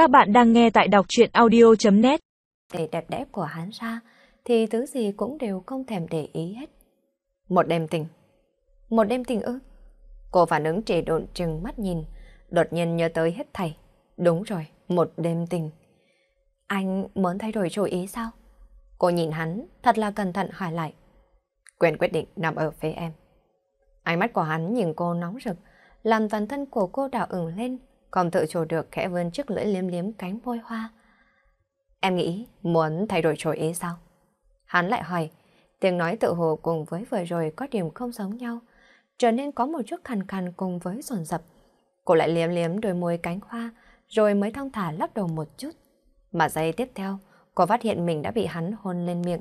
Các bạn đang nghe tại đọc truyện audio.net Để đẹp đẽ của hắn ra thì thứ gì cũng đều không thèm để ý hết. Một đêm tình. Một đêm tình ư? Cô phản ứng trì độn trừng mắt nhìn, đột nhiên nhớ tới hết thầy. Đúng rồi, một đêm tình. Anh muốn thay đổi chủ ý sao? Cô nhìn hắn, thật là cẩn thận hỏi lại. Quyền quyết định nằm ở phía em. Ánh mắt của hắn nhìn cô nóng rực, làm toàn thân của cô đảo ửng lên, còn tự chủ được khẽ vươn chiếc lưỡi liếm liếm cánh môi hoa. Em nghĩ muốn thay đổi chủ ý sao? Hắn lại hỏi, tiếng nói tự hồ cùng với vừa rồi có điểm không giống nhau, trở nên có một chút khàn khàn cùng với dồn dập. Cô lại liếm liếm đôi môi cánh hoa, rồi mới thong thả lắc đầu một chút. Mà giây tiếp theo, cô phát hiện mình đã bị hắn hôn lên miệng,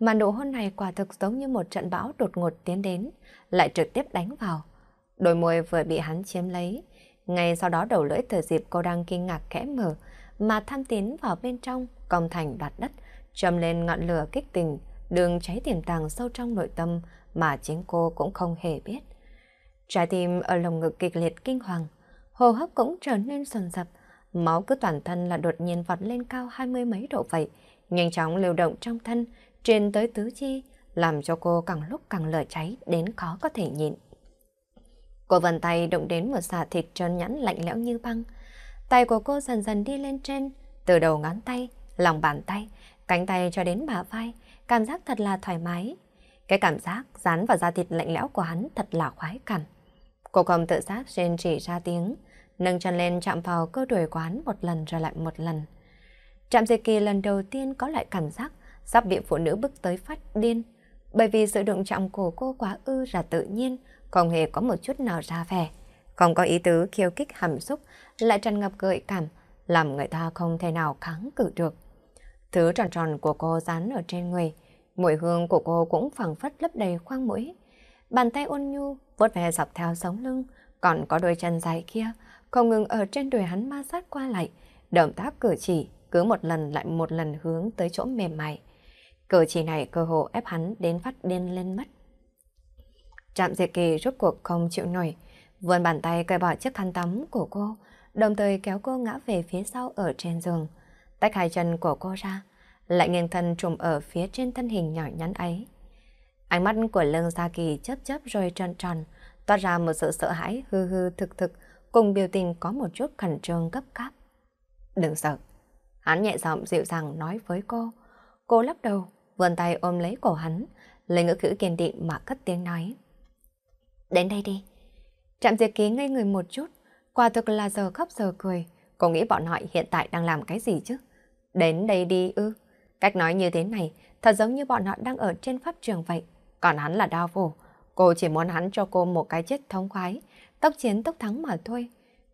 mà nụ hôn này quả thực giống như một trận bão đột ngột tiến đến, lại trực tiếp đánh vào. Đôi môi vừa bị hắn chiếm lấy, ngay sau đó đầu lưỡi thừa dịp cô đang kinh ngạc khẽ mở, mà tham tiến vào bên trong, công thành đoạt đất, châm lên ngọn lửa kích tình, đường cháy tiềm tàng sâu trong nội tâm mà chính cô cũng không hề biết. Trái tim ở lồng ngực kịch liệt kinh hoàng, hô hấp cũng trở nên sần sập máu cứ toàn thân là đột nhiên vọt lên cao hai mươi mấy độ vậy, nhanh chóng lưu động trong thân, truyền tới tứ chi, làm cho cô càng lúc càng lửa cháy đến khó có thể nhịn. Cô vần tay động đến một xà thịt trơn nhẵn lạnh lẽo như băng. Tay của cô dần dần đi lên trên, từ đầu ngón tay, lòng bàn tay, cánh tay cho đến bả vai, cảm giác thật là thoải mái. Cái cảm giác dán vào da thịt lạnh lẽo của hắn thật là khoái cảm. Cô không tự giác rên chỉ ra tiếng, nâng chân lên chạm vào cơ đùi quán một lần rồi lại một lần. Trạm diệt kỳ lần đầu tiên có lại cảm giác sắp bị phụ nữ bức tới phát điên, bởi vì sự đụng chạm của cô quá ư là tự nhiên, không hề có một chút nào ra vẻ. Không có ý tứ khiêu kích hàm xúc, lại tràn ngập gợi cảm, làm người ta không thể nào kháng cự được. Thứ tròn tròn của cô dán ở trên người, mùi hương của cô cũng phẳng phất lấp đầy khoang mũi. Bàn tay ôn nhu, vuốt ve dọc theo sống lưng, còn có đôi chân dài kia, không ngừng ở trên đùi hắn ma sát qua lại, động tác cử chỉ cứ một lần lại một lần hướng tới chỗ mềm mại. Cử chỉ này cơ hồ ép hắn đến phát điên lên mất. Trạm diệt kỳ rốt cuộc không chịu nổi, vươn bàn tay cởi bỏ chiếc khăn tắm của cô, đồng thời kéo cô ngã về phía sau ở trên giường, tách hai chân của cô ra, lại nghiêng thân trùm ở phía trên thân hình nhỏ nhắn ấy. Ánh mắt của lương gia kỳ chớp chớp rồi tròn tròn, toát ra một sự sợ hãi hư hư thực thực, cùng biểu tình có một chút khẩn trương gấp gáp. Đừng sợ. Hắn nhẹ giọng dịu dàng nói với cô. Cô lắc đầu, vươn tay ôm lấy cổ hắn, lấy ngữ khữ kiên định mà cất tiếng nói. Đến đây đi. Trạm diệt ký ngây người một chút, quả thực là giờ khóc giờ cười. Cô nghĩ bọn họ hiện tại đang làm cái gì chứ? Đến đây đi ư. Cách nói như thế này, thật giống như bọn họ đang ở trên pháp trường vậy. Còn hắn là đao phủ. Cô chỉ muốn hắn cho cô một cái chết thống khoái, tốc chiến tốc thắng mà thôi.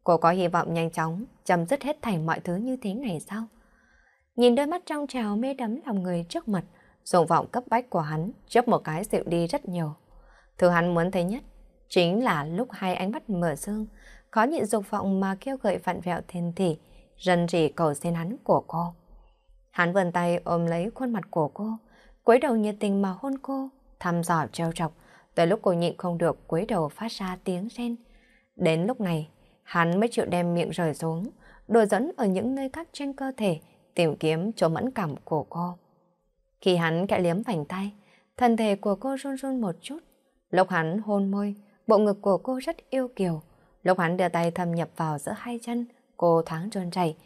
Cô có hy vọng nhanh chóng chấm dứt hết thảy mọi thứ như thế này sao? Nhìn đôi mắt trong trào mê đắm lòng người trước mặt, dục vọng cấp bách của hắn chớp một cái dịu đi rất nhiều. Thứ hắn muốn thấy nhất chính là lúc hai ánh mắt mở dương, khó nhịn dục vọng mà kêu gợi vặn vẹo thiên thị, rần rỉ cầu xin hắn của cô. Hắn vươn tay ôm lấy khuôn mặt của cô, cúi đầu nhiệt tình mà hôn cô, thăm dò trêu chọc, tới lúc cô nhịn không được cúi đầu phát ra tiếng rên. Đến lúc này, hắn mới chịu đem miệng rời xuống, đồ dẫn ở những nơi khác trên cơ thể, tìm kiếm chỗ mẫn cảm của cô. Khi hắn kẽ liếm vành tay, thân thể của cô run run một chút. Lúc hắn hôn môi, bộ ngực của cô rất yêu kiều. Lúc hắn đưa tay thâm nhập vào giữa hai chân, cô thoáng run rẩy.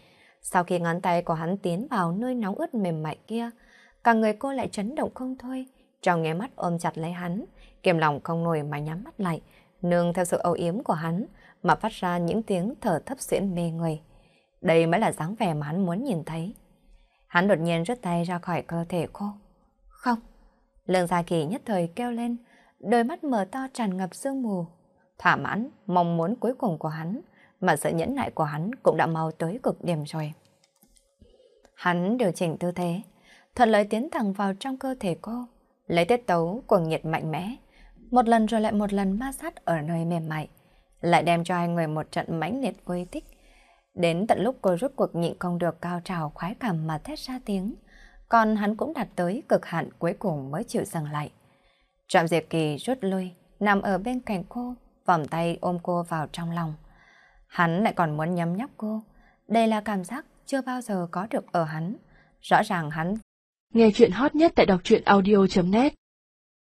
Sau khi ngón tay của hắn tiến vào nơi nóng ướt mềm mại kia, cả người cô lại chấn động không thôi. Trong nghe mắt ôm chặt lấy hắn, kiềm lòng không nổi mà nhắm mắt lại, nương theo sự âu yếm của hắn mà phát ra những tiếng thở thấp xuyễn mê người. Đây mới là dáng vẻ mà hắn muốn nhìn thấy. Hắn đột nhiên rút tay ra khỏi cơ thể cô. Không. Lương Gia Kỳ nhất thời kêu lên, đôi mắt mở to tràn ngập sương mù. Thỏa mãn, mong muốn cuối cùng của hắn, mà sự nhẫn nại của hắn cũng đã mau tới cực điểm rồi. Hắn điều chỉnh tư thế, thuận lợi tiến thẳng vào trong cơ thể cô, lấy tiết tấu cuồng nhiệt mạnh mẽ, một lần rồi lại một lần ma sát ở nơi mềm mại, lại đem cho hai người một trận mãnh liệt vui thích. Đến tận lúc cô rút cuộc nhịn không được cao trào khoái cảm mà thét ra tiếng, còn hắn cũng đạt tới cực hạn cuối cùng mới chịu dừng lại. Trạm Diệp Kỳ rút lui, nằm ở bên cạnh cô, vòng tay ôm cô vào trong lòng. Hắn lại còn muốn nhấm nhóc cô. Đây là cảm giác chưa bao giờ có được ở hắn. Rõ ràng hắn Nghe chuyện hot nhất tại đọc truyện audio.net